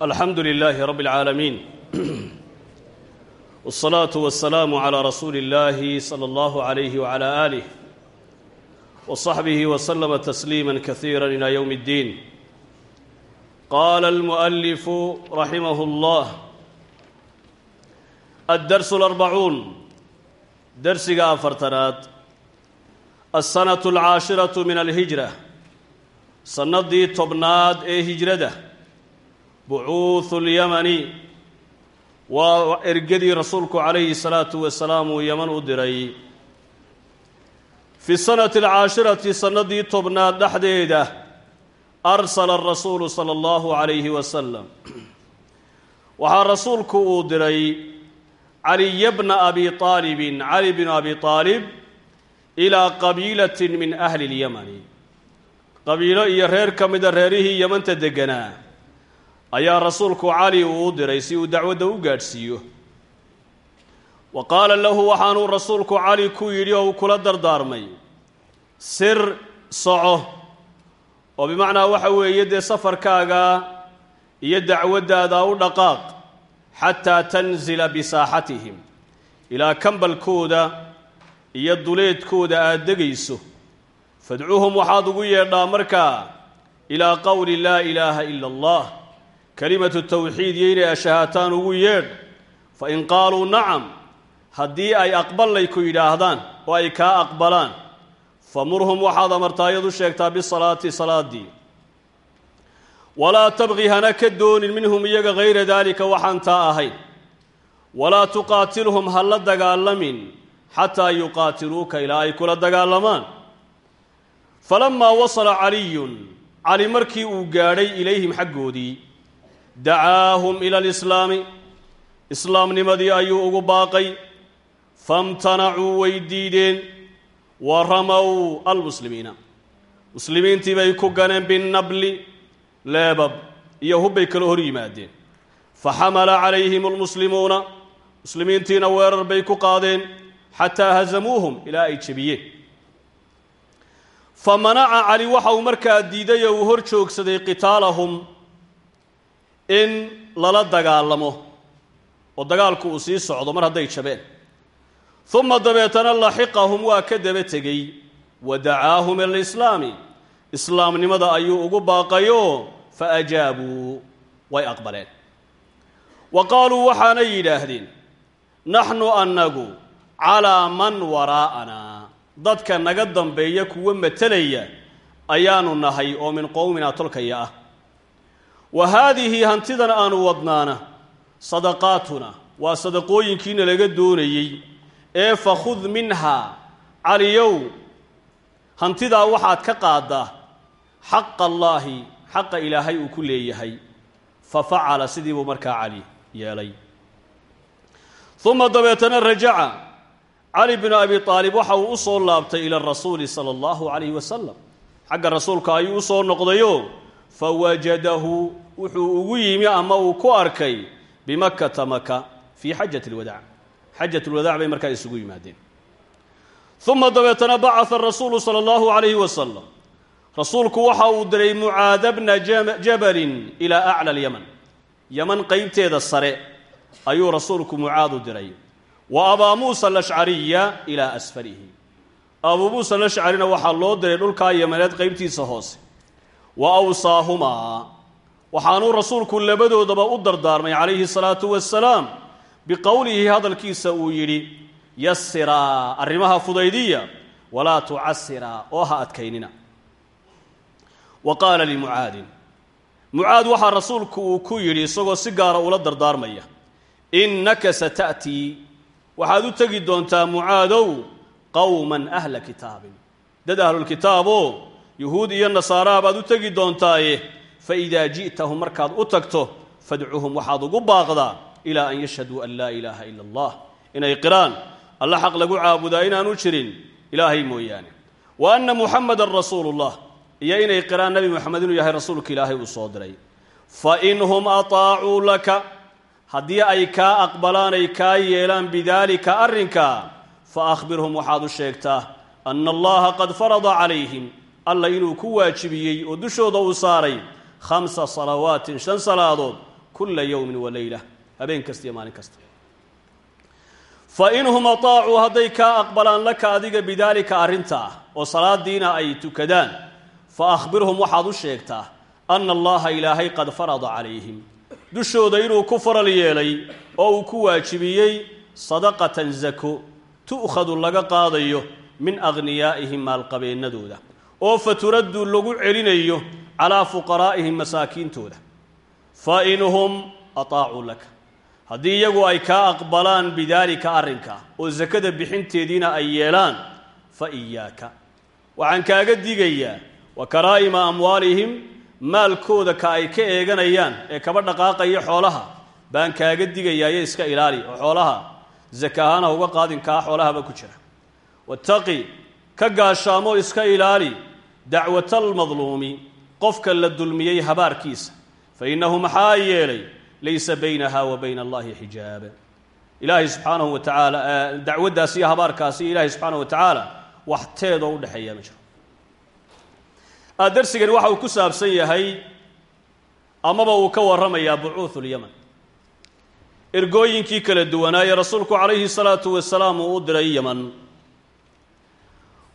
alxamdu lilaahi rabbi اlcaalamiin wالsalaaةu wasalaamu calىa rasuuli اllahi salى اllahu عalayhi wعalى aalih wصaxbihi wslama tasliima kasiira ilى ywm اddiin qaala almuؤalifu raximah اllah addarsu اlarbacuun darsiga afartanaad alsanaة alcaashiraة min alhijra sannadii tobnaad ee hijrada bucuuhu اlyamani waa ergadii rasuulku calayhi salaatu wasalaam uu yaman u diray. Fi sanati alcaashirati sannadii tobnaad dhexdeeda arsala rasuulu sala allahu calayhi wasalam waxaa rasuulku uu diray caliya bna abi aalibin cali bnu abi aalib ilaa qabiilati min ahli اlyamani qabiilo iyo reer ka mida ah reerihii yemanka deganaa ayaa rasuulku cali uu u diray si uu dacwadda u gaadhsiiyo. Wa qaala lahu waxaanuu rasuulku cali ku yidhi oo kula dardaarmay sir soco oo bimacnaa waxa weeye dee safarkaaga iyo dacwaddaada u dhaqaaq xataa tanzila bisaaxatihim ilaa kambalkooda iyo duleedkooda aada degayso. Fadcuhum waxaad ugu yeedhaa markaa ilaa qowli laa ilaaha ila allah kelimatu tawxiid iyo ashahaataan ugu yeedh fa in qaaluu nacam haddii ay aqballay ku yidhaahdaan oo ay kaa aqbalaan famurhum waxaad amartaa iyad u sheegtaa bisalaati salaaddii walaa tabqi hana ka doonin minhum iyaga hayra daalika waxaan taa ahayn walaa tuqaatilhum ha la dagaalamin xataa yuqaatiluuka ilaa ay kula dagaalamaan falamaa wasala caliyun cali markii uu gaadhay ilayhim xaggoodii dacaahum ila alislaami islaamnimadii ayuu ugu baaqay famtanacuu way diideen wa ramow almuslimiina muslimiintii bay ku ganeen binnabli leebab iyo hubbay kala hor yimaadeen fa xamala calayhim almuslimuuna muslimiintiina weerar bay ku qaadeen xataa hasamuuhum ilaa ay jebiyeen fa manaca cali waxa uu markaa diiday oo uu hor joogsaday qitaalahum in lala dagaalamo oo dagaalku uu sii socdo mar hadday jabeen. Uma dabeetana laxiqahum waa ka daba tegey wa dacaahum ila lislaami islaamnimada ayuu ugu baaqayoo fa ajaabuu way aqbaleen. Wa qaaluu waxaanay yidhaahdeen naxnu annagu calaa man waraa'anaa dadka naga dambeeya kuwa matelaya ayaanu nahay oo min qowminaa tolkaya ah wa haadihi hantidan aanu wadnaana. Sadaqaatuna. Waa sadaqooyinkiina laga doonayey. Ee fakhud minhaa caliyow. Hantidaa waxaad ka qaaddaa xaqa allaahi. Xaqa ilaahay uu ku leeyahay. Fa facala sidii buu markaa cali yeelay. Uma dabeetana rajaca. Cali bnu abi aalib waxa uu u soo laabtay ila rasuuli sala allahu calayhi wasalam xagga rasuulka ayuu u soo fa wajadahu wuxuu ugu yimi ama uu ku arkay bimakkata maka fii xajati lwadaac xajat lwadaac bay markaa isugu yimaadeen uma dabeetana bacaa rasuulu sala allahu calayhi wasalam rasuulku waxa uu diray mucaada bna jabalin ilaa acla alyaman yaman qeybteeda sare ayuu rasuulku mucaad diray wa abaa muusa alashcariya ilaa asfalihi abuu muusa alashcarina waxaa loo diray dhulkaa yamaneed qeybtiisa hoose wa awsaahumaa waxaanuu rasuulku labadoodaba u dardaarmay calayhi salaatu wasalaam biqowlihi hadalkiisa uu yidhi yasiraa arrimaha fudaydiya walaa tucasiraa oo ha adkaynina wa qaala limucaadin mucaad waxaa rasuulku uu ku yidhi isagoo si gaara ula dardaarmaya innaka sata'tii waxaad u tegi doontaa mucaadow qowman ahla kitaabin dad ahlulkitaaboo yuhuud iyo nasaaraha baad u tegi doontaaye fa idaa ji'tahum markaad u tagto fadcuhum waxaad ugu baaqdaa ilaa an yashhaduu an laa ilaaha ila allah. Inay qiraan alla xaq lagu caabudaa inaanu jirin ilaahay mooyaane. Wa anna muxamadan rasuulu llah iyo inay qiraan nebi moxamed inuu yahay rasuulka ilaahay uu soo diray. Fa in hum ataacuu laka haddii ay kaa aqbalaan ay kaa yeelaan bidaalika arrinkaa fa akhbirhum waxaad u sheegtaa ana allaha qad farada calayhim alla inuu ku waajibiyey oo dushooda uu saaray khamsa salawaatin shan salaadood kula yowmin wa leyla habeen kasta iyo maalin kasta. Fa inhum ataacuu hadday kaa aqbalaan laka adiga bidaalika arrintaa oo salaadiina ay tukadaan fa akhbirhum waxaad u sheegtaa ana allaha ilaahay qad farada calayhim. Dushooda inuu ku faral yeelay oo uu ku waajibiyey sadaqatan zako tu'khadu laga qaadayo min aghniyaa'ihim maalqabeennadooda oo fa turaddu lagu celinayo calaa fuqaraa'ihim masaakiintooda. Fa inhum ataacuu laka. Haddii iyagu ay kaa aqbalaan bidaalika arrinka oo sakada bixinteediina ay yeelaan fa iyaaka waxaan kaaga digayaa wa karaa'ima amwaalihim maalkooda ka ay ka eeganayaan ee kaba dhaqaaqaya xoolaha baan kaaga digayaayo iska ilaali oo xoolaha saka ahaan ha uga qaadin kaa xoolahaba ku jira. Wattaqi ka gaashaamo iska ilaali dacwatalmadluumi qofka la dulmiyey habaarkiisa. Fa innahu maxaa yeelay laysa baynaha wa bayna allahi xijaaba. Ilaahay subxaanahu wa tacaala dacwaddaas iyo habaarkaasi iyo ilaahay subxaanahu wa tacaala wax teedoo udhexeeya ma jiro. Darsigani waxa uu ku saabsan yahay amaba uu ka warramayaa bucuuhu lyaman ergooyinkii kala duwanaaye rasuulku calayhi salaatu wasalaam uu u diray yaman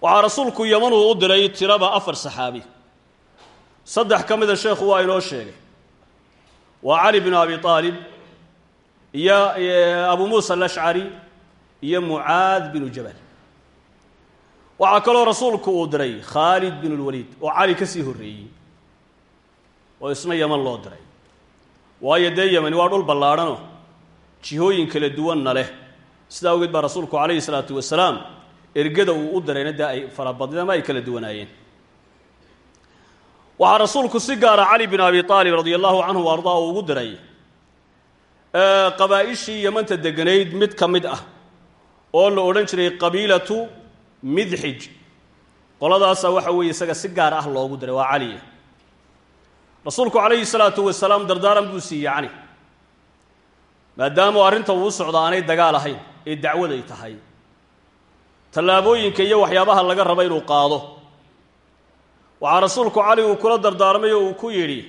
waxaa rasuulku yaman uu u diray tiraba afar saxaabi. Saddex ka mida sheekhu waa inoo sheegay. Waa cali binu abi aalib iyo abu muusa alashcari iyo mucaad binu jabal. Waxaa kaloo rasuulku uu diray khaalid bin lwaliid oo cali ka sii horreeyey oo isna yaman loo diray waayo dee yemani waa dhul ballaadhanoo jihooyin kala duwanna leh. Sidaa awgeed baa rasuulku calayhi salaatu wasalaam ergada uu u dirayna dee ay farabadneen ama ay kala duwanaayeen. Waxaa rasuulku si gaara cali bin abi aalib radia allahu canhu ardaa uu ugu diray qabaa'ishii yamanta deganayd mid ka mid ah oo la odhan jiray qabiilatu midxij qoladaasa waxa weeye isaga si gaar ah loogu diray waa caliya rasuulku calayhi salaatu wasalaam dardaaran buu siiyey cali maadaama arrinta uu socdo aanay dagaal ahayn ee dacwad ay tahay tallaabooyinka iyo waxyaabaha laga raba inuu qaado. Waxaa rasuulku cali uu kula dardaarmay oo uu ku yidhi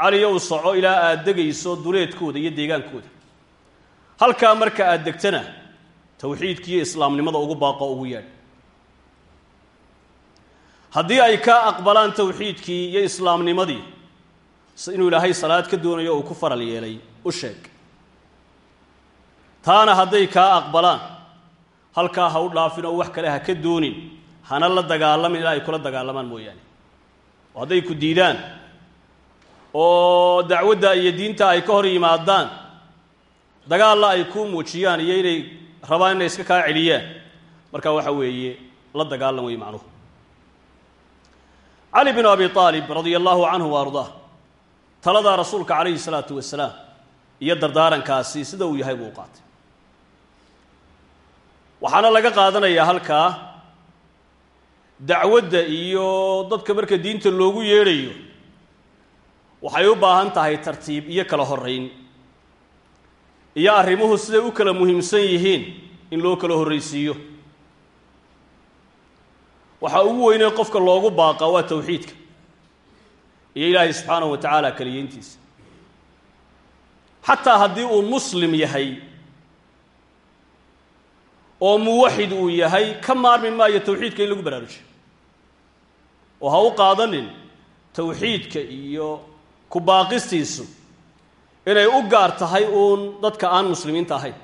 caliyow soco ilaa aad degayso duleedkooda iyo deegaankooda. Halkaa marka aad degtana tawxiidki iyo islaamnimada ugu baaqo ugu yeedh haddii ay kaa aqbalaan tawxiidkii iyo islaamnimadii inuu ilaahay salaad ka doonayo uu ku faral yeelay u sheeg. Taana hadday kaa aqbalaan halkaa ha u dhaafin oo wax kale ha ka doonin. Hana la dagaalamin ilaa ay kula dagaalamaan mooyaane. Oo hadday ku diidaan. Oo dacwadda iyo diinta ay ka hor yimaadaan. Dagaalla ay kuu muujiyaan iyo inay rabaan inay iska kaa celiyaan. Marka waxa weeye la dagaalan wey macnuhu. Cali binu abi aalib radia allahu canhu wa ardaa taladaa rasuulka calayhi salaatu wasalaam iyo dardaarankaasi sida uu yahay buu qaatay waxaana laga qaadanayaa halkaa dacwadda iyo dadka marka diinta loogu yeedhayo waxay u baahan tahay tartiib iyo kala horrayn iyo arrimuhu siday u kala muhiimsan yihiin in loo kala horraysiiyo. Waxaa ugu weynee qofka loogu baaqaa waa tawxiidka iyo ilaahay subxaanahu wa tacaala keliyeyntiisa xataa haddii uu muslim yahay oo muwaxid uu yahay ka maarmi maayo tawxiidka in lagu baraarujiyo. Oo ha u qaadanin tawxiidka iyo ku baaqistiisu inay u gaar tahay uun dadka aan muslimiinta ahayn.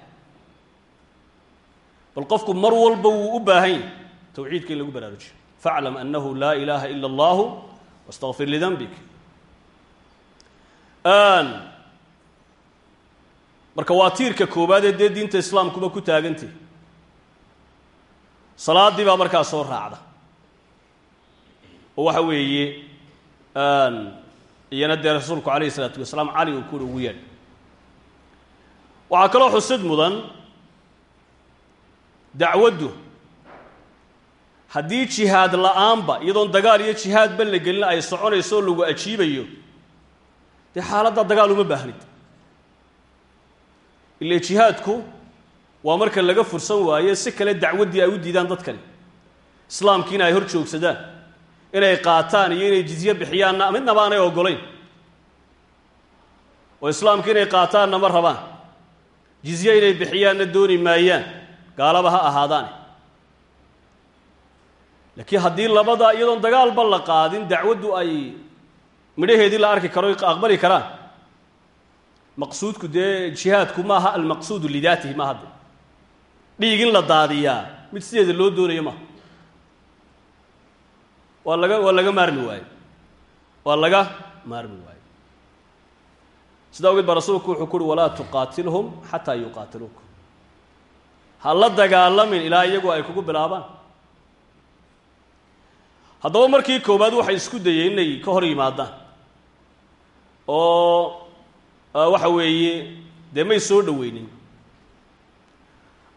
Bal qofku mar walba wuu u baahan tawxiidka in lagu baraarujiyo. Faclam annahu laa ilaaha ila allahu wastaqfir lidanbik marka waa tiirka koowaad ee dee diinta islaamkuba ku taagantay salaaddii baa markaa soo raacda. Oo waxa weeye iyana dee rasuulku calayhi isalaatu wasalaam cali uu kuuri ugu yeedh. Waxaa kaloo xusid mudan dacwaddu. Haddii jihaad la'aanba iyadoon dagaal iyo jihaadba la gelin ay soconayso oo lagu ajiibayo dee xaaladda dagaal uma baahnid. Ile jihaadku waa marka laga fursan waayo si kale dacwaddii ay u diidaan dadkani. Islaamkiina ay hor joogsadaan inay qaataan iyo inay jizye bixiyaanna midnaba aanay ogolayn oo islaamka inay qaataanna ma rabaan. Jizye inay bixiyaanna dooni maayaan gaalaba ha ahaadaane laakiin haddii labada iyadoon dagaalba la qaadin dacwaddu ay midhaheedii la arki karo aqbali karaan. Maqsuudku dee jihaadku maaha almaqsuudu lidaatihi maaha de dhiig in la daadiyaa. Mid sideeda loo doonayo maaha waa laga waa laga maarmi waayo waa laga maarmi waayo sidaa ogeed baa rasuulku wuxuu ku uhi walaa tuqaatilhum xataa yuqaatiluuka ha la dagaalamin ilaa iyagu ay kugu bilaabaan. Haddaba markii koowaad waxay isku dayeen inay ka hor yimaadaan. Oo waxa weeye dee may soo dhoweynin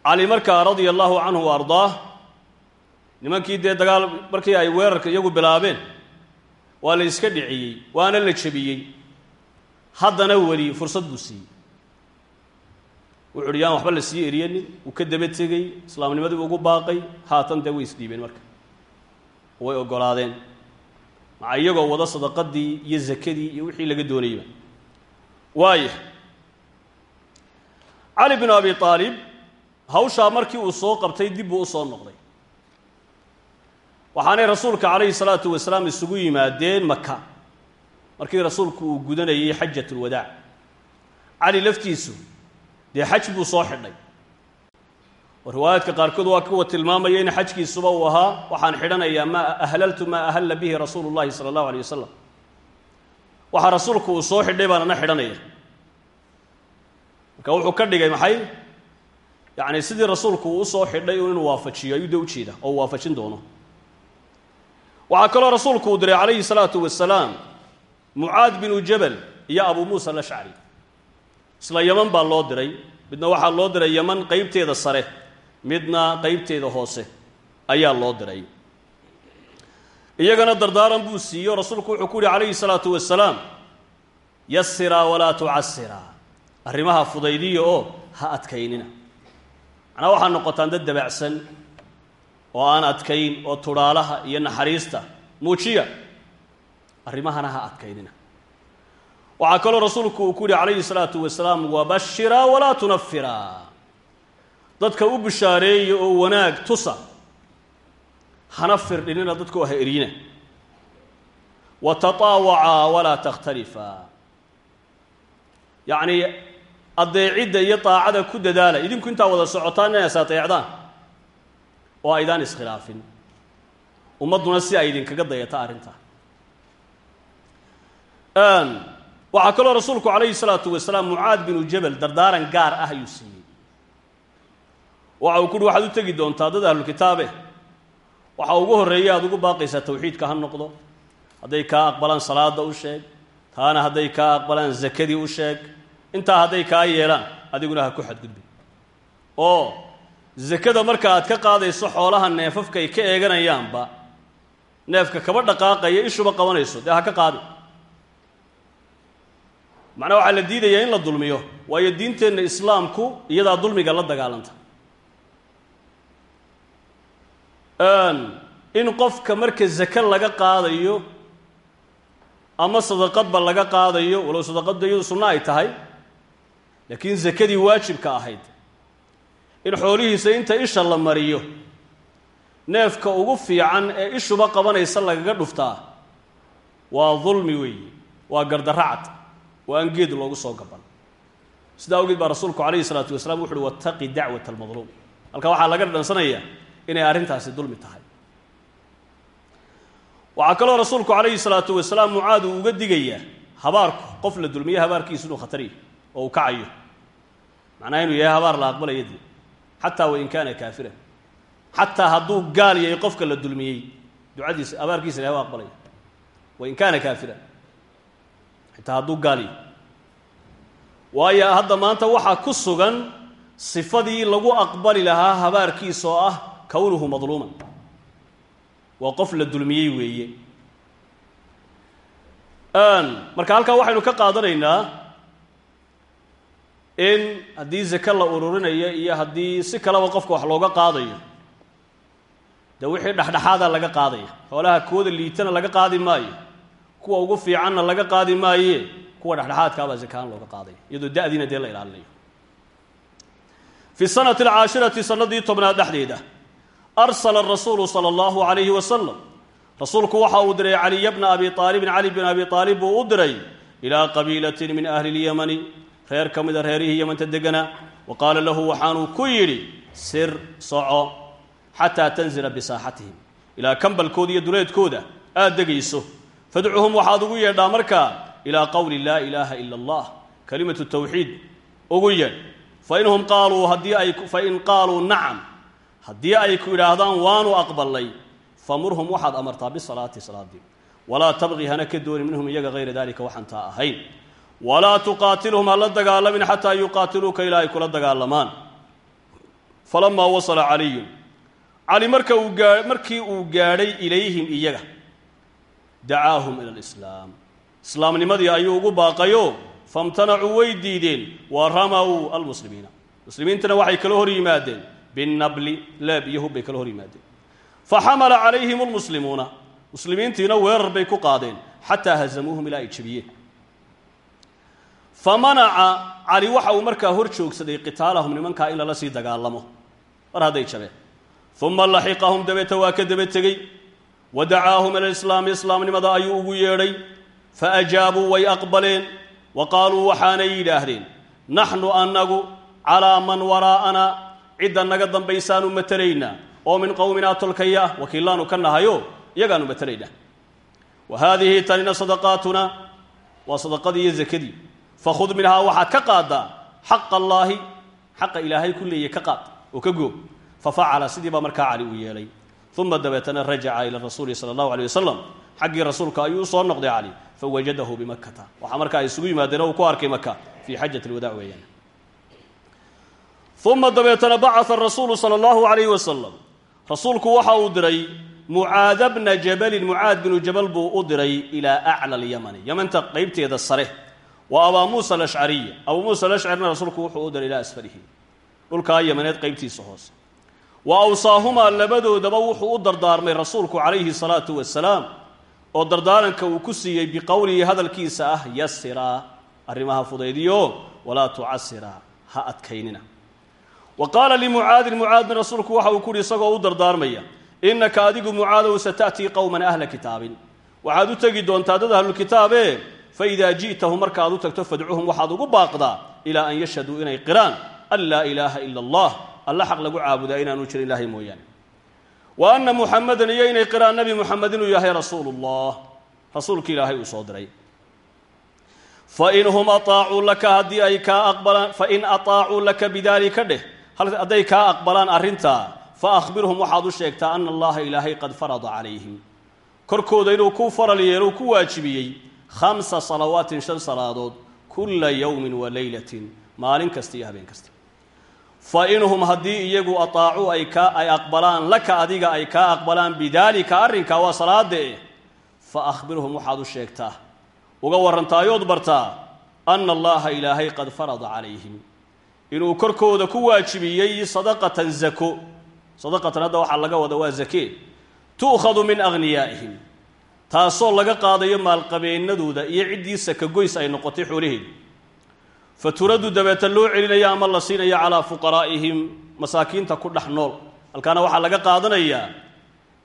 cali markaa radia allahu canhu wa ardaah nimankii dee dagaal markii ay weerarka iyagu bilaabeen waa la iska dhiciyey waana la jebiyey. Haddana weli fursad buu siiyey. Wuxu uhi waxba la sii eryanin uu ka daba tegey islaamnimadii ugu baaqay haatan dee way isdhiibeen marka. Way oggolaadeen maca iyagoo wada sadaqadii iyo zakadii iyo wixii laga doonayba. Waaya cali binu abi aalib hawshaa markii uu soo qabtay dib buu u soo noqday. Waxaanay rasuulka calayhi salaatu wasalaam isugu yimaadeen maka markii rasuulku uu gudanayay xajat ulwadaac cali laftiisu dee xaj buu soo xidhay. Oo riwaayaadka qaarkood waa kuwa tilmaamaya in xajkiisuba uu ahaa waxaan xidhanayaa maa ahlaltu maa ahalla bihi rasuulu llahi sala allahu alay wasalam waxaa rasuulku uu soo xidhay baan ana xidhanaya. Marka wuxuu ka dhigay maxay yacni sidii rasuulku uu u soo xidhay inuu waafajiyo ayuu de ujeeda oo waafajin doono. Waxaa kaloo rasuulku uu diray calayhi salaatu wasalaam mucaad binu jabal iyo abu muusa alashcari isla yaman baa loo diray midna waxaa loo diray yaman qeybteeda sare midna qeybteeda hoose ayaa loo diray. Iyagana dardaaran buu siiyo rasuulku wuxuu ku yihi calayhi salaatu wasalaam yasiraa walaa tucasiraa arrimaha fudaydiya oo ha adkaynina macnaa waxaa noqotaan dad dabacsan oo aan adkayn oo tudhaalaha iyo naxariista muujiya. Arrimahana ha adkaynina. Waxaa kaloo rasuulku uu ku yihi calayhi salaatu wasalaam wabashiraa walaa tunafiraa dadka u bishaareeya oo wanaag tusa hana firdhinina dadkoo ha eryina wa tataawacaa walaa takhtalifaa yacnii addeecidda iyo daacada ku dadaala. Idinku intaa wada socotaan inays adeecdaan oo aydaan iskhilaafin. Ummadduna si ay idinkaga dayata arrintaa waxaa kaloo rasuulku calayhi salaatu wasalaam mucaad binu jabal dardaaran gaar ah ayuu siiyey. Waxa uu ku uhi waxaad u tegi doontaa dad ahlulkitaabe waxa ugu horreeya aad ugu baaqaysaa tawxiidka ha noqdo. Hadday kaa aqbalaan salaada u sheeg taana hadday kaa aqbalaan zakadii u sheeg intaa hadday kaa yeelaan adiguna ha ku xadgudbin oo zakada marka aad ka qaadayso xoolaha neefafka ay ka eeganayaanba neefka kaba dhaqaaqaya ishuba qabanayso dee ha ka qaadi. Macnaa waxaa la diidayaa in la dulmiyo waayo diinteenna islaamku iyadaa dulmiga la dagaalanta. In qofka marka zake laga qaadayo ama sadaqadba laga qaadayo walow sadaqadda iyadu sunno ay tahay laakiin zakadii waajibka ahayd in xoolihiisa inta isha la mariyo neefka ugu fiican ee ishuba qabanaysa lagaga dhuftaa waa dulmi weeye waa gardaracad waa aan geed loogu soo gaban. Sidaa awgeed baa rasuulku calayhi salaatu wasalaam wuxu uhi wattaqi dacwat almadluum. Halkaa waxaa laga dhansanayaa inay arrintaasi dulmi tahay. Waxaa kaloo rasuulku calayhi salaatu wasalaam mucaad uu uga digayaa habaarku qof la dulmiye habaarkiisu inuu khatar oo uu kacayo macnaha inuu yahay habaar la aqbalaya dee xataa wain kaana kaafiran. Xataa hadduu gaal yahay qofka la dulmiyey ducadiisa habaarkiisa ilahay waa aqbalaya wain kaana kaafiran. Xitaa hadduu gaal yahay waayo hadda maanta waxaa ku sugan sifadii lagu aqbali lahaa habaarkiisa ah kownuhu madluuman. Waa qof la dulmiyey weeye. Marka halkaa waxaynu ka qaadanaynaa in haddii zake la ururinayo iyo haddii si kaleba qofka wax looga qaadayo dee wixii dhexdhexaada laga qaadaya xoolaha kooda liitana laga qaadi maayo kuwa ugu fiicanna laga qaadi maaye kuwa dhexdhexaadkaabaa zakaan looga qaadaya iyadoo da'diina dee la ilaalinayo. Fi sanati alcaashirati sanadii tobnaad dhexdeeda arsala rasuulu sala allahu alayhi wasalam rasuulku waxa uu diray caliya bna abi aalibin cali bin abi aalib buu diray ilaa qabiilatin min ahli lyamani reer ka mida reerihii yamanta deganaa wa qaala lahu waxaanuu ku yidhi sir soco xataa tanzila bisaaxatihim. Ilaa kambalkooda iyo duleedkooda aad degayso. Fadcuhum waxaad ugu yeedhaa markaa ilaa qowli laa ilaaha ila allah kalimatu tawxiid ugu yeedh fainhum qaaluu haddii ay fain qaaluu nacam haddii ay ku yidhaahdaan waanu aqbalnay famurhum waxaad amartaa bisalaati salaadii. Walaa tabqi hana ka dooni minhum iyaga hayra dalika waxaan taa ahayn walaa tuqaatilhum ha la dagaalamin xataa yuqaatiluuka ilaa ay kula dagaalamaan. Falamaa wasala caliyun. Cali marka uu gaa markii uu gaadhay ilayhim iyaga dacaahum ila alislaam. Islaamnimadii ayuu ugu baaqayo famtanacuu way diideen wa ramaw almuslimiina. Muslimiintana waxay kala hor yimaadeen binabli leeb iyo hub kala hor yimaadeen. Faxamala calayhim lmuslimuuna muslimiintiina weerar bay ku qaadeen xataa hazamuuhum ilaa ay jebiyeen famanaca cali waxa uu markaa hor joogsaday qitaalahum nimankaa in lala sii dagaalamo. Mar hadday jabeen uma laxiqahum dabeeta waa ka daba tegey. Wa dacaahum ila lislaami islaamnimada ayuu ugu yeedhay. Faajaabuu way aqbaleen. Wa qaaluu waxaanay yidhaahdeen naxnu annagu calaa man waraa'anaa cidda naga dambaysaanu matelaynaa oo min qowminaa tolkaya ah wakiillaanu ka nahayo iyagaanu matelaynaa wa haadihi tanina sadaqaatuna waa sadaqadii iyo zakadii fakhud minhaa waxaad ka qaaddaa xaqa allaahi xaqa ilaahay ku leeyahy ka qaad oo ka goo fafacala sidii baa markaa cali uu yeelay uma dabeetana rajaca ila rasuuli sala allahu alay wasalam xaggii rasuulka ayuu u soo noqday cali fawajadahu bimakkata waxaa markaa ay isugu yimaadeen oo uu ku arkay maka fii xajat lwadaac weeyaan uma dabeetana bacaa rasuulu sala allahu alayhi wasalam rasuulku waxa uu diray mucaada bna jabalin mucaad binu jabal buu u diray ilaa acla qeybteeda sare wa abaa muusa alashcariya abuu muusa alashcarina rasuulku wuxuu u diray ilaa asfalihi dhulkaa yamaneed qeybtiisa hoose wa awsaahumaa labadoodaba wuxuu u dardaarmay rasuulku calayhi salaatu wasalaam oo dardaaranka uu ku siiyey biqowlihi hadalkiisa ah yasiraa arrimaha fudaydiyo walaa tucasiraa ha adkaynina. Wa qaala limucaadin mucaadin rasuulku waxa uu ku uhi isagoo u dardaarmaya innaka adigu mucaadow sata'tii qowman ahla kitaabin waxaad u tegi doontaa dad ahlulkitaabe faidaa ji'tahu markaaad u tagto fadcuhum waxaad ugu baaqdaa ilaa an yashhaduu inay qiraan an laa ilaaha ila allah alla xaq lagu caabudaa inaanu jirin ilaahay mooyaane wa anna muxamadan iyo inay qiraan nebi muxamed inuu yahay rasuulu llah rasuulki ilaahay uu soo diray fain hum aaacuu laka haddii ay kaa aqbalaan fain aaacuu laka bidaalika dheh hadday kaa aqbalaan arrintaa fa akhbirhum waxaad u sheegtaa ana allaha ilaahay qad farada calayhim korkooda inuu ku faral yeelo ku waajibiyey khamsa salawaatin shan salaadood kulla yowmin wa leylatin maalin kasta iyo habeen kasta fa inhum haddii iyagu ataacuu ay kaa ay aqbalaan laka adiga ay kaa aqbalaan bidaalika arrinkaa waa salaade fa akhbirhum waxaad u sheegtaa uga warrantaayood bartaa ana allaha ilaahay qad farada calayhim inuu korkooda ku waajibiyey sadaqatan zako sadaqatan hadda waxaa laga wada waa zakee tu'khadu min aghniyaa'ihim taasoo laga qaadayo maalqabeennadooda iyo ciddii sakagoys ay noqotay xoolaheedu fa turaddu dabeeta loo celinayo ama la siinayo calaa fuqaraa'ihim masaakiinta ku dhex nool. Halkaana waxaa laga qaadanayaa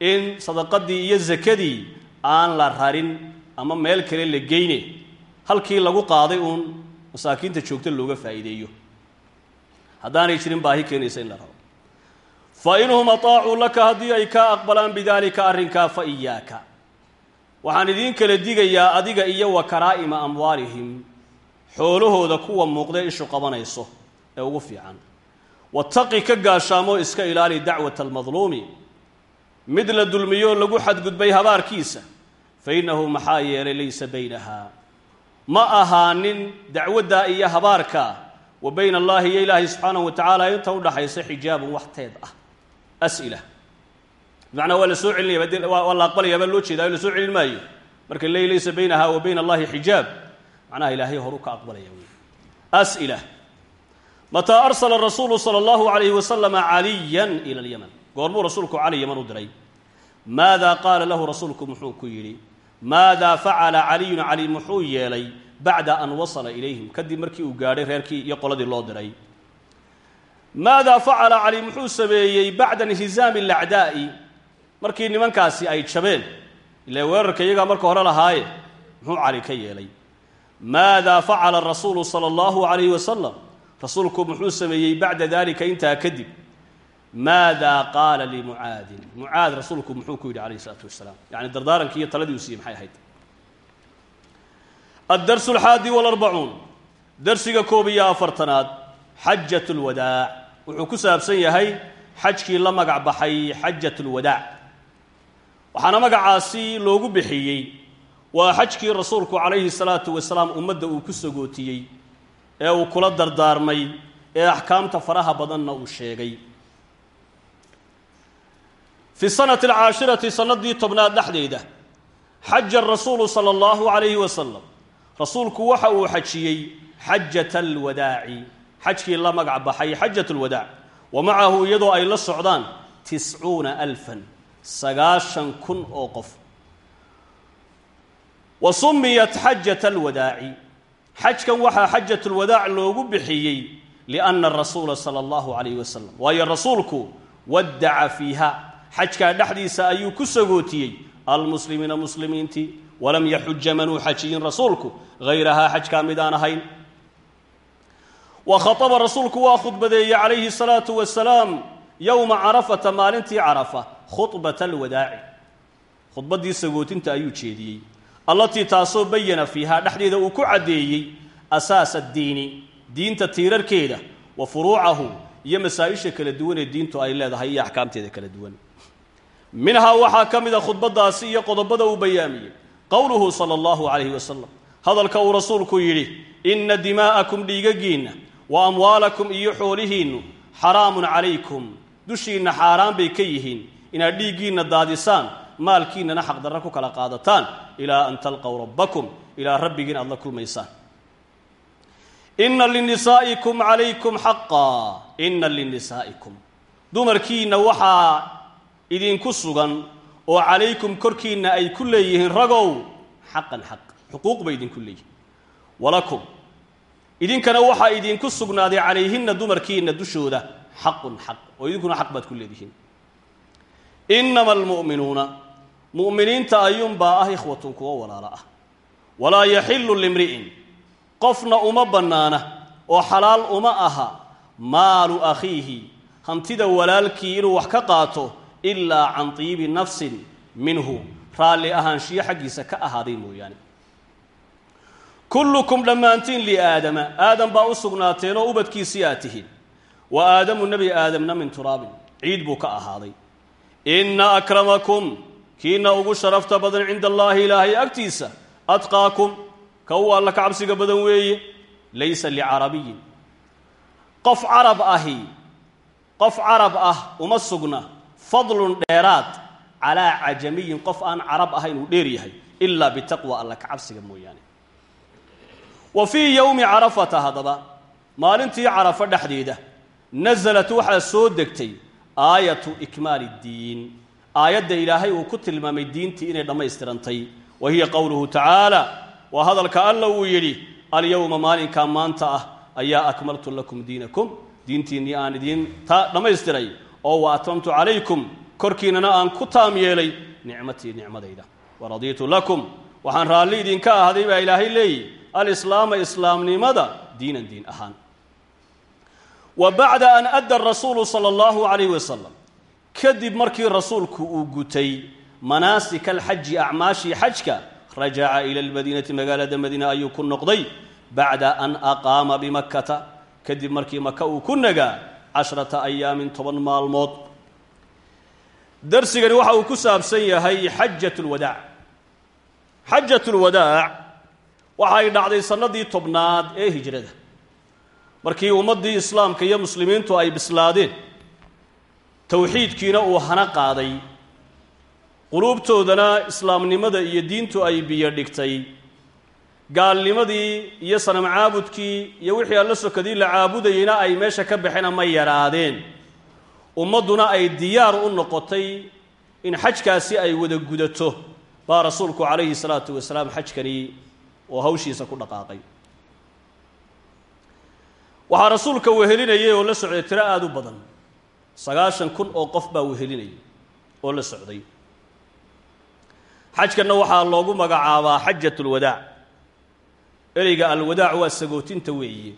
in sadaqadii iyo sakadii aan la rarin ama meel kale la geyne. Halkii lagu qaaday uun masaakiinta joogta looga faa'iideeyo. Haddaanay jirin baahi keenaysa in la rabo. Fa inhum ataacuu laka haddii ay kaa aqbalaan bidaalika arrinkaa fa iyaaka waxaan idiin kala digayaa adiga iyo wa karaa'ima amwaalihim. Xoolahooda kuwa muuqdee ishu qabanayso ee ugu fiican. Wataqi ka gaashaamoo iska ilaali dacwata almadluumi. Mid la dulmiyo lagu xadgudbay habaarkiisa fa innahu maxaa yeelay laysa baynaha. Ma ahaanin dacwaddaa iyo habaarka. Wa bayna allaahi iyo ilaahi subxaanahu wa tacaala inta udhaxaysa xijaabun wax teed ah. As'ila bimacnaa waa la soo celinaya waa la aqbalaya baa loo jeedaa la soo celin maayo. Marka le laysa baynaha wa bayna allahi xijaab. Macnaha ilaahay horu ka aqbalaya wey as'ila mataa arsala rasuulu sala allahu alayhi wasalama caliyan ila alyaman. Goormuu rasuulku cali yaman u diray. Maada qaala lahu rasuulku muxuu ku yidhi maadaa facala caliyun cali muxuu yeelay bacda an wasala ilayhim. Kadib markii uu gaadhay reerkii iyo qoladii loo diray. Maadaa facala cali muxuu sameeyey bacda inhizaami alacdaa'i markii nimankaasi ay jabeen ila weerarka iyagaa marka hore lahaaye muxuu cali ka yeelay. Maada facala rasuulu sala allahu alayhi wasalam rasuulku muxuu sameeyey bacda dalika intaa kadib. Maada qaala limucaadin mucaad rasuulku muxuu ku yidhi calayhi isalaatu wasalaam yani dardaarankii iyo taladii uu siiyey maxay ahayd. Addarsu alxaadi walarbacuun. Darsiga koob iyo afartanaad xajat lwadaac wuxuu ku saabsan yahay xajkii la magac baxay xajat waxaana magacaasi loogu bixiyey waa xajkii rasuulku calayhi salaatu wasalaam ummadda uu ku sagootiyey ee uu kula dardaarmay ee axkaamta faraha badanna uu sheegay. Fi sanati alcaashirati sanadii tobnaad dhexdeeda xaja rasuulu sala allahu calayhi wasalam rasuulku waxa uu xajiyey xajat alwadaaci xajkii la magac baxay xajat lwadaac wa macahu iyadoo ay la socdaan tiscuuna alfan sagaashan kun oo qof. Wa sumiyat xajat alwadaaci xajkan waxaa xajat lwadaac loogu bixiyey lianna rasuula sala allahu calayh wasalam waayo rasuulku wadaca fiiha. Xajkaa dhexdiisa ayuu ku sagootiyey. Almuslimiina muslimiintii walam yaxuja manuu xajiyin rasuulku? Hayrahaa xajkaa mid aan ahayn. Wa khaaba rasuulku waa khudbadeeyey calayhi salaatu wasalaam yowma carafata maalintii carafa khudbata alwadaaci khudbaddii sagootinta ayuu jeediyey. Allatii taasoo bayana fiihaa dhexdeeda uu ku caddeeyey asaasa addiini diinta tiirarkeeda wa furuucahu iyo masaa-isha kala duwan ee diintu ay leedahay iyo axkaamteeda kala duwan. Minhaa waxaa ka mid a khudbaddaasi iyo qodobada uu bayaamiyey qowluhu sala allahu calayhi wasalam hadalka uu rasuulku yidhi inna dimaa'akum dhiigagiinna wa amwaalakum iyo xoolihiinnu xaraamun calaykum. Dushiinna xaaraan bay ka yihiin inaad dhiiggiinna daadisaan maalkiinnana xaqdarra ku kala qaadataan ilaa an talqow rabbakum ilaa rabbigiin aad la kulmaysaan. Inna linisaa'ikum calaykum xaqaa inna linisaa'ikum. Dumarkiinna waxaa idinku sugan oo calaykum korkiinna ay ku leeyihiin ragow xaqan xaq xuquuq bay idinku leeyihiin walakum. Idinkana waxaa idinku sugnaaday calayhinna dumarkiinna dushooda xaqun xaq oo idinkuna xaq baad ku leedihiin innama almu'minuuna mu'miniinta ayuunbaa ah ikhwatun kuwo walaalo ah walaa yaxillu limri'in qofna uma bannaana oo xalaal uma aha maalu akhiihi hantida walaalkii inuu wax ka qaato ilaa can tiibi nafsin minhu raalli ahaanshiyo xaggiisa ka ahaaday mooyaane kullukum dhammaantiin liaadama aadam baa u sugnaateen oo ubadkiisii aad tihiin wa aadamu nebi aadamna min turaabin ciid buu ka ahaaday inna akramakum. Kiina ugu sharafta badan cinda allaahi ilaahay agtiisa. Adqaakum ka u alla ka cabsiga badan weeye. Laysa licarabiyin qof carab ahi qof carab ah uma sugna. Fadlun dheeraad calaa cajamiyin qof aan carab ahayn uu dheer yahay. Ilaa bitaqwa alla ka cabsiga mooyaane. Wa fii yowmi carafata haddaba maalintii carafo dhexdeeda nasalat waxaa soo degtay aayatu ikmaali ddiin aayadda ilaahay uu ku tilmaamay diintii inay dhammaystirantay. Wa hiya qowluhu tacaala waa hadalka alla uu yidhi alyowma maalinkaa maanta ah ayaa akmaltu lakum diinakum. Diintiinnii aan idiin ta dhammaystiray oo wa atmamtu calaykum korkiinnana aan ku taam yeelay nicmatii nicmadayda. Waradiitu lakum waxaan raalli idinka ahday baa ilaahay leeyihi alislaama islaamnimada diinan diin ahaan wa bacda an adda rasuulu sala allahu calayhi wasalam kadib markii rasuulku uu gutay manaasika alxaji acmaashii xajka rajaca ila almadiinati magaalada madiina ayuu ku noqday bacda an aqaama bimakkata kadib markii maka uu ku nagaa cashrata ayaamin toban maalmood. Darsigani waxa uu ku saabsan yahay xajat lwadaac xajat lwadaac waxa ay dhacday sannadii tobnaad ee hijrada markii ummaddii islaamka iyo muslimiintu ay bislaadeen towxiidkiina uu hana qaaday. Quluubtoodana islaamnimada iyo diintu ay biyo dhigtay. Gaalnimadii iyo sanam caabudkii iyo wixii alla sokadii la caabudayeyna ay meesha ka baxeen ama yaraadeen. Ummadduna ay diyaar u noqotay in xajkaasi ay wada gudato. Baa rasuulku calayhi salaatu wasalaam xajkani oo hawshiisa ku dhaqaaqay waxaa rasuulka wehelinayay oo la socday tiro aada u badan. Sagaashan kun oo qof baa wehelinayay oo la socday. Xajkanna waxaa loogu magacaabaa xajat lwadaac ereyga alwadaac waa sagootinta weeye.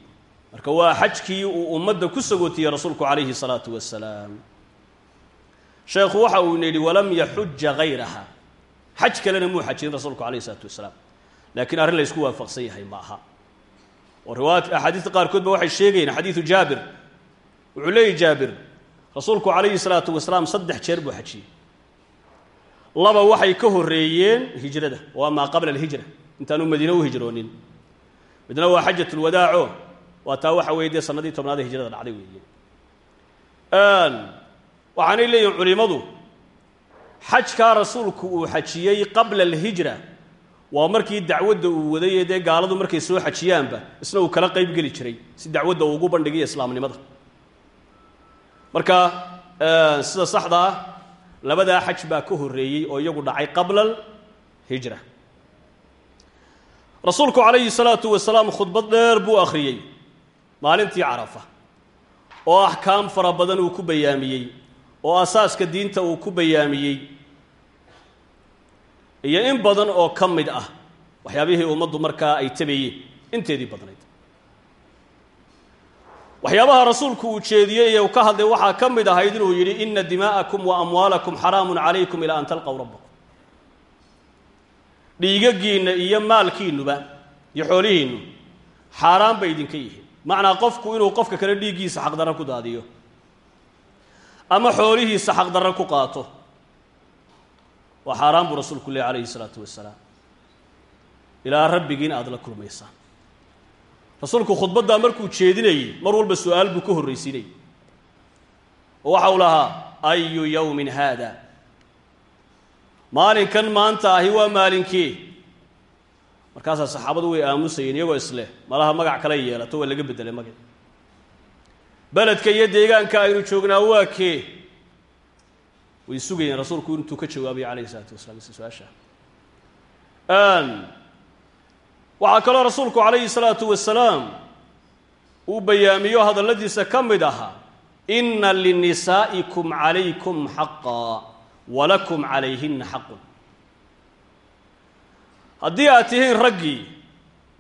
Marka waa xajkii uu ummadda ku sagootiyey rasuulku calayhi salaatu wasalaam sheekhu waxa uu yidhi walam yaxuja hayraha xaj kalena muu xajin rasuulku calayhi salaatu wasalaam laakiin arrin la ysku waafaqsan yahay ma aha axaadiista qaarkood ba waxay sheegayeen xadiidu jaabir. Wuxuu leeyahy jaabir rasuulku calayhi salaatu wasalaam saddex jeer buu xajiyey. Laba waxay ka horreeyeen hijrada waa maa qabla alhijra intaanu madiine u hijroonin. Midna waa xajat lwadaaco waa taa waxa weeye dee sanadii tobnaad ee hijrada dhacday weeye. Waxaanay leeyihiin culimmadu xajkaa rasuulku uu xajiyey qabla alhijra waa markii dacwadda uu waday ee dee gaaladu markay soo xajiyaanba isna uu kala qayb geli jiray si dacwadda uu ugu bandhigiyo islaamnimada. Marka sida saxda ah labadaa xaj baa ka horreeyey oo iyagu dhacay qabla alhijra rasuulku calayhi salaatu wasalaam khudbad dheer buu akhriyey maalintii carafa oo axkaam fara badan uu ku bayaamiyey oo asaaska diinta uu ku bayaamiyey iyo in badan oo ka mid ah waxyaabihii ummaddu markaa ay tabayeen inteedii badnayd. Waxyaabaha rasuulku uu jeediyey ee ka hadlay waxaa ka mid ahayd inuu yidhi ina dimaa'akum wa amwaalakum xaraamun calaykum ilaa an talqow rabbakum. Dhiigaggiinna iyo maalkiinnuba iyo xoolihiinnu xaaraan bay idinka yihiin. Macnaa qofku inuu qofka kale dhiiggiisa xaqdarro ku daadiyo ama xoolihiisa xaqdarro ku qaato waa xaaraan buu rasuulku leh calayhi salaatu wasalaam ilaa rabbigiin aada la kulmaysaan rasuulku khudbaddaa markuu jeedinayey mar walba su'aal buu ka horraysiinayay. Oo waxa uu lahaa ayu yowmin haada? Maalinkan maanta ahi waa maalinkii? Markaasaa saxaabadu way aamusayeen iyagoo isleh malaha magac kale yeelato waa laga beddelay magac beledka iyo deegaanka aynu joognaa waa kee way sugayeen rasuulku intuu ka jawaabayo calayhi isalaatu wasalaam ise su'aasha. Waxaa kaloo rasuulku calayhi salaatu wasalaam uu bayaamiyo hadalladiisa ka mid ahaa inna linisaa'ikum calaykum xaqaa walakum calayhinna xaqun. Haddii aad tihiin raggii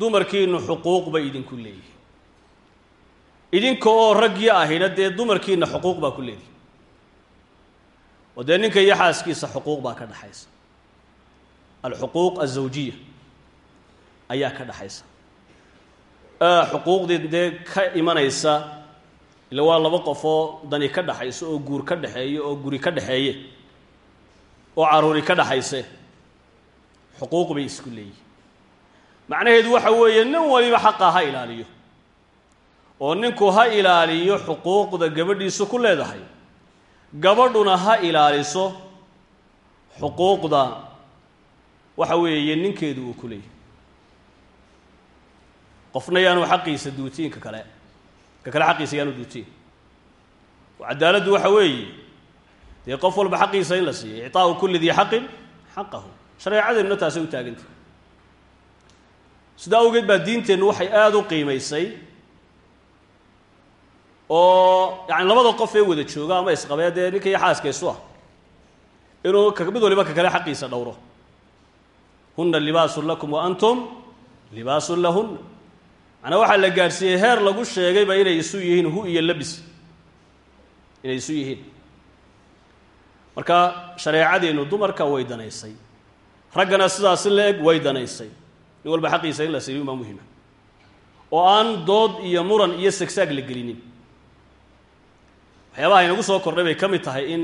dumarkiinnu xuquuq bay idinku leeyihiin idinka oo raggii ahina dee dumarkiinna xuquuq baa ku leedihi oo dee ninka iyo xaaskiisa xuquuq baa ka dhexaysa alxuquuq azawjiya ayaa ka dhexaysa xuquuqdii dee ka imanaysa ila waa laba qofoo dani ka dhexaysa oo guur ka dhexeeye oo guri ka dhexeeye oo caruuri ka dhexayse xuquuq bay isku leeyihiin macnaheedu waxa weeye nin waliba xaqa ha ilaaliyo oo ninku ha ilaaliyo xuquuqda gabadhiisu ku leedahay gabadhuna ha ilaaliso xuquuqda waxa weeye ninkeedu uu ku leeyahay. Qofna yaanu xaqiisa duutiin ka kale ka kale xaqiisa yaanu duutiin. Cadaaladdu waxa weeye dee qof walba xaqiisa in la siiyo icطaau kuli dii xaqin xaqahu. Shareecadeenuna taasay u taagantah sidaa awgeed baa diinteennu waxay aada u qiimaysay oo yani labada qof ee wada jooga ama isqabee dee ninka iyo xaaskaysu ah. Inuu mid waliba ka kale xaqiisa dhowro. Huna libaasun lakum wa antum libaasun lahuna macnaa waxaa la gaadhsiiyey heer lagu sheegayba inay isu yihiin hu iyo labis. Inay isu yihiin. Marka shareecadeennu dumarka way danaysay raggana sidaasi la eg way danaysay nin walba xaqiisa in la siiyo baa muhima. Oo aan dood iyo muran iyo sagsaag la gelinin waxyaabaha inagu soo kordhay bay ka mid tahay in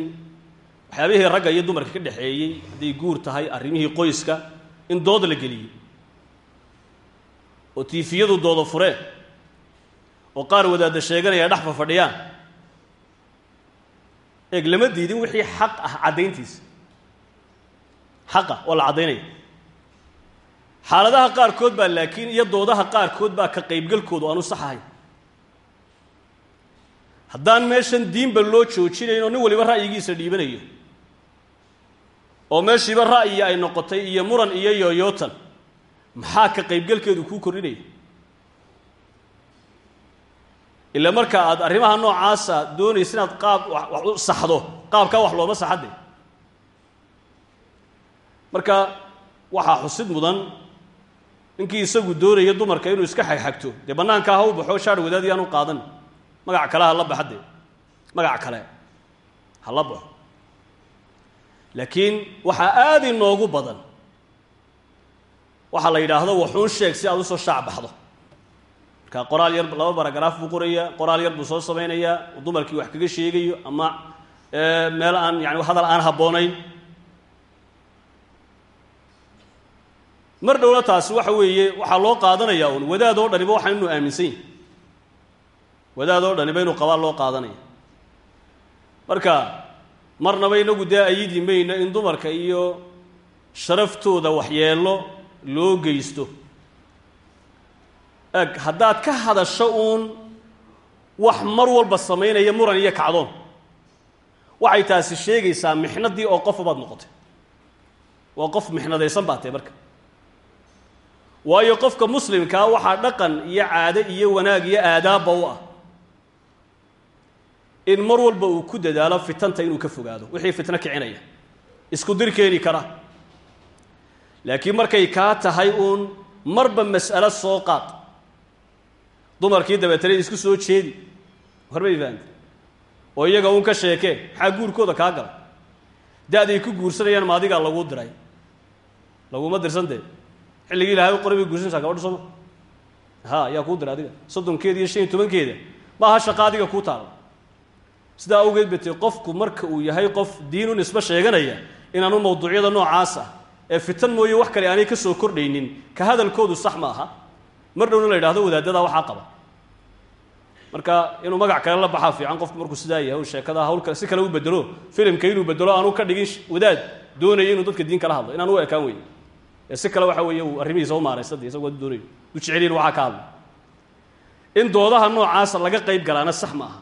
waxyaabihii ragga iyo dumarka ka dhexeeyey hadday guur tahay arrimihii qoyska in dood la geliyey. Oo tiifiyadu doodo fureen. Oo qaar wadaadda sheeganaya dhex fafadhiyaan. Eeg lama diidin wixii xaq ah caddayntiisa. Xaqa oo la caddaynaya xaaladaha qaarkood baa laakiin iyo doodaha qaarkood baa ka qaybgalkoodu aanu sax ahayn haddaan meeshan diinba loo joojinayn oo nin waliba ra'yigiisa dhiibanayo. Oo meeshiiba ra'yi ay noqotay iyo muran iyo yooyootan. Maxaa ka qaybgelkeedu kuu kordhinaya ila marka aad arrimaha noocaasa doonaysa inaad qaab wax u saxdo qaabkaa wax looma saxade marka waxaa xusid mudan ninkii isagu doonaya dumarka inuu iska xagxagto. Dee bannaankaa ha u baxo shaar wadaadi u qaadan magac kale ha la baxa dee magac kale ha la baxo laakiin waxaa aada inoogu badan waxaa la yidhaahdo waxuun sheeg si aad u soo shaac baxdo. Marka qoraal yar laba baragaraaf buu qorayaa qoraal yar buu soo samaynayaa dumarkii wax kaga sheegayo ama meel aan yani hadal aan habboonayn. Mar dhowna taasi waxa weeye waxaa loo qaadanayaa un wadaad oo dhaniba waxaan inu aaminsan yahi wadaad oo dhaniba inuu qabaa loo qaadanaya. Marka marnaba inagu dee ayidi in dumarka iyo sharaftooda waxyeello loo geysto. Eg haddaad ka hadasho uun wax mar walba samaynaya muran iyo kacdoon waxay taasi sheegaysaa mixnadii oo qofa baad noqotay. Waa qof mixnadaysan baa tae marka. Waayo qofka muslimkaa waxaa dhaqan iyo caado iyo wanaag iyo aadaabba u ah in mar walba uu ku dadaalo fitanta inuu ka fogaado. Wixii fitno kicinaya. Isku dir keeni kara. Laakiin markay kaa tahay uun marba mas'alo soo qaad. Dumarkii dabeetana isku soo jeedi. Horbay fahamte oo iyaga uun ka sheekee maxaa guurkooda kaa gala da-day ku guursanayaan ma adigaa laguu diray? Laguma dirsantee xilligii ilahay u qoray bay guursanaysaa gabadha sooma ha yaa kuu diray adiga. Soddonkeeda iyo shan iyo tobankeeda. Maaha shaqa adiga kuu taala sidaa awgeed batee qofku marka uu yahay qof diinu nisbe sheeganaya inaanu mawduucyada noocaas ah ee fitan mooye wax kale aanay ka soo kordhaynin ka hadalkoodu sax ma aha. Mar dhowna la yidhahdo wadaadadaa waxaa qaba. Marka inuu magac kale la baxaa fiican qofku markuu sidaa yahay sheekada hawl kale si kale u bedelo filimka inuu bedelo aanu ka dhigin wadaad doonaya inuu dadka diin kala hadlo. Inaan u ekaan wey ee si kale waxa weeye uu arrimihiisa u maaraysta isagoo doonayo du jeceliin waxaa ka hadla in doodaha noocaasa laga qayb galaana sax ma aha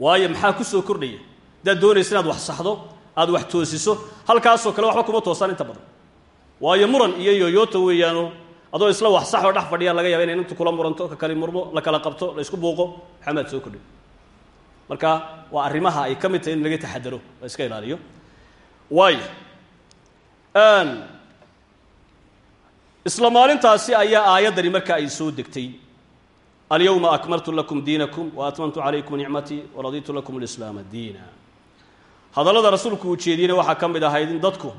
waayo maxaa ku soo kordhaya? Haddaad doonaysa inaad wax saxdo aada wax toosiso halkaasoo kale waxba kuma toosaan inta badan. Waayo muran iyo yoyoota weeyaano adoo isla wax sax oo dhex fadhiya laga yaaba inay intu kula muranto ka kali murmo la kala qabto la isku buuqo maxamaad soo kordhay marka waa arrimaha ay ka mid tahay in laga taxadaro la iska ilaaliyo. Waayo isla maalintaasi ayaa aayaddani marka ay soo degtay alyawma akmaltu lakum diinakum wa atmamtu calaykum nicmatii waraditu lakum lislaama diina hadallada rasuulku uu jeediyeyna waxaa ka mid ahayd in dadku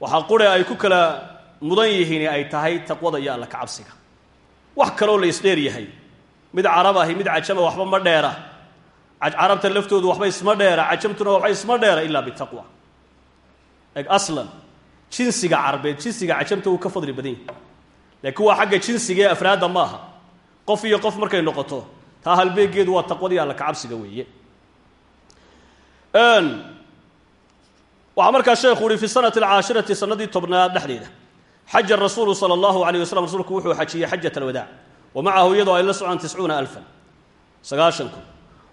waxaa qure ay ku kala mudan yihiin ay tahay taqwada iyo alla kacabsiga wax kaloo la isdheer yahay mid carab ahi mid cajama waxba ma dheera carabta laftoodu waxba isma dheera cajamtuna waxba isma dheera ilaa bitaqwa eg aslan jinsiga carbeed jinsiga cajamta wuu ka fadli badan yahay laakiin waa xagga jinsiga ee afraadda ma aha qof iyo qof markay noqoto taa halbeegeedu waa taqwadii alla kacabsiga weeye. Waxaa markaa sheekhu uhi fi sanati alcaashirati sanadii tobnaad dhexdeeda xaja rasuulu sala allahu alayh wasalam rasuulku wuxuu xajiyey xajat alwadaac wa macahu iyadoo ay la socon tiscuuna alfan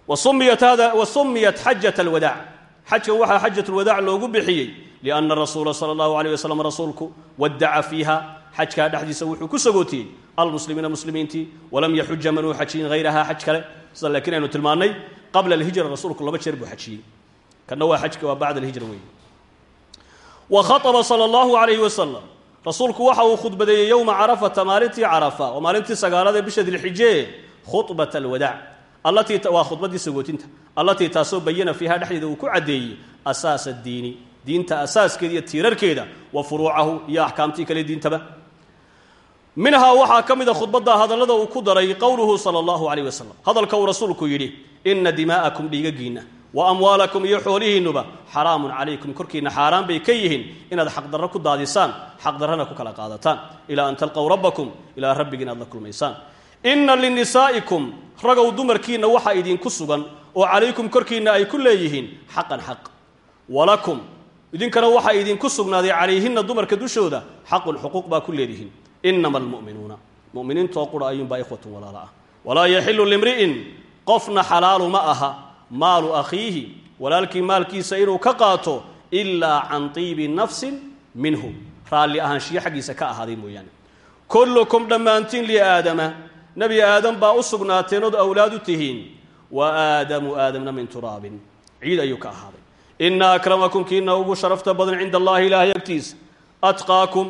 wa sumiyat hada wa sumiyat xajat alwadaac xajkan waxaa xajat lwadaac loogu bixiyey lianna rasuula sala allahu alayh wasalam rasuulku wadaca fiiha xajkaa dhexdiisa wuxuu ku sagootiyey almuslimiina muslimiintii walam yaxuja man uu xajiyeen hayrahaa kale. Laakiin aynu tilmaannay qabla alhijra rasuulku laba jeer buu xajiyey kana waa xajka waa bacda alhijra weeye. Wa khaaba sala allahu calayhi wasalam rasuulku waxa uu khudbadeeyey yowma carafata maalintii carafa oo maalintii sagaalada ee bisha dilxije khubata alwadaac allatii waa khudbadii sagootinta. Allatii taasoo bayana fiiha dhexdeeda uu ku caddeeyey asaasa diini. Diinta asaaskeeda iyo tiirarkeeda wa furuucahu iyo axkaamtii kale diintaba minhaa waxaa ka mida khudbadda hadallada uu ku daray qowluhu salى اllahu alayh wasalam hadalka uu rasuulku yidhi ina dimaa'akum dhiigagiinna wa amwaalakum iyo xoolihiinnuba xaraamun calaykum. Korkiinna xaaraan bay ka yihiin inaad xaqdarro ku daadisaan xaqdarrana ku kala qaadataan. Ilaa an talqow rabbakum ilaa rabbiga inaad la kulmaysaan. Inna linisaa'ikum ragow dumarkiinna waxaa idinku sugan oo calaykum korkiinna ay ku leeyihiin xaqan xaq. Walakum idinkana waxaa idinku sugnaaday calayhinna dumarka dushooda xaqun xuquuq ku leedihiin inama almu'minuuna mu'miniintoo qura ayuunbaa ikhwatun walaala ah walaa yaxilu limri'in qofna xalaalu ma aha maalu akhiihi walaalkii maalkiisa inuu ka qaato ilaa can tiibi nafsin minhu raalli ahaanshiyo xaggiisa ka ahaaday mooyaane kullukum dhammaantiin liaadama nebi aadam baa u sugnaateen ood awlaad u tihiin wa aadamu aadamna min turaabin ciid ayuu ka ahaaday ina akramakum kiina ugu sharafta badan cinda allahi ilaahay agtiisa atqaakum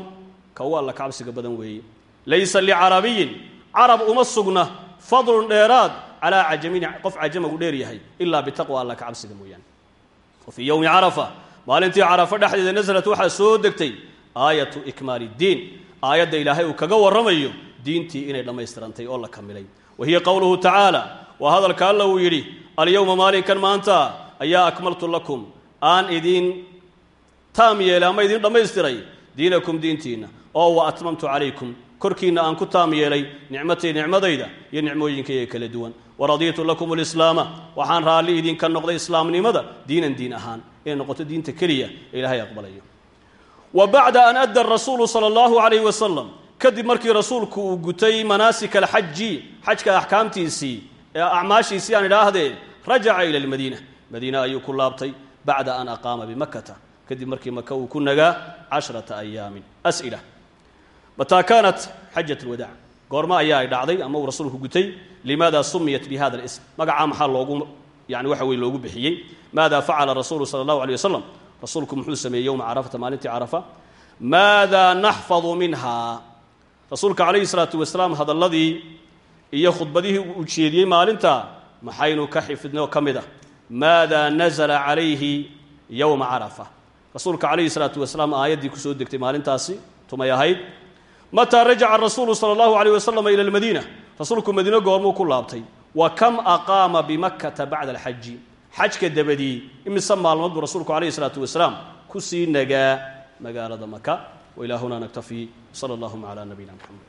ka u alla kacabsiga badan weeye. Laysa licarabiyin carab uma sugna fadlun dheeraad calaa cajamin qof cajamagu dheer yahay ilaa bitaqwa alla kacabsiga mooyaane. Wa fii yowmi carafa maalintii carafa dhexdeeda nasalat waxaa soo degtay aayatu ikmaali ddiin aayadda ilaahay uu kaga warramayo diintii inay dhammaystirantay oo la kamilay. Wa hiya qowluhu tacaala waa hadalka alla uu yidhi alyowma maalinkan maanta ayaa akmaltu lakum aan idiin taam yeelay ama idiin dhammaystiray diinakum diintiinna oo wa atmamtu calaykum. Korkiinna aan ku taam yeelay nicmadayda iyo nicmooyinkayga kala duwan. Waradiitu lakum alislaama. Waxaan raalli idinka noqday islaamnimada diinan diin ahaan. Inay noqoto diinta keliya ilaahay aqbalayo. Wa bacda an adda rasuulu sala allahu calayhi wasalam kadib markii rasuulku uu gutay manaasika alxaji xajka axkaamtiisii ee acmaashiisii aan idhaahdee rajaca ila lmadiina madiine ayuu ku laabtay bacda an aqaama bimakkata kadib markii maka uu ku nagaa cashrata ayaamin. As'ila mataa kaanat xajat lwadaac goormo ayaa ay dhacday ama uu rasuulku gutay limaada sumiyat bi hada lism magacaa maxaa loogu yani waxa weye loogu bixiyey. Maada facala rasuulu sala allahu alay wasalam rasuulku muxuu sameeyey yowma carafata maalintii carafa. Maada naxfadu minha? Rasuulka calayhi salaatu wasalaam hadalladii iyo khudbadihii uu ujeediyey maalinta maxaynu ka xifidnay oo ka mid ah. Maada nazla calayhi yowma carafa. Rasuulka calayhi salaatu wasalaam aayaddii ku soo degtay maalintaasi tumay mataa rajaca rasuulu sala allahu alayh wasalam ila lmadiina rasuulku madiine goormuu ku laabtay. Wa kam aqaama bimakkata bacda alxaji xajka dabadii imise maalmood buu rasuulku calayhi salaatu wasalaam ku sii nagaa magaalada maka wailaa hunaa naktafii sala allahuma calaa nabiyina mxamed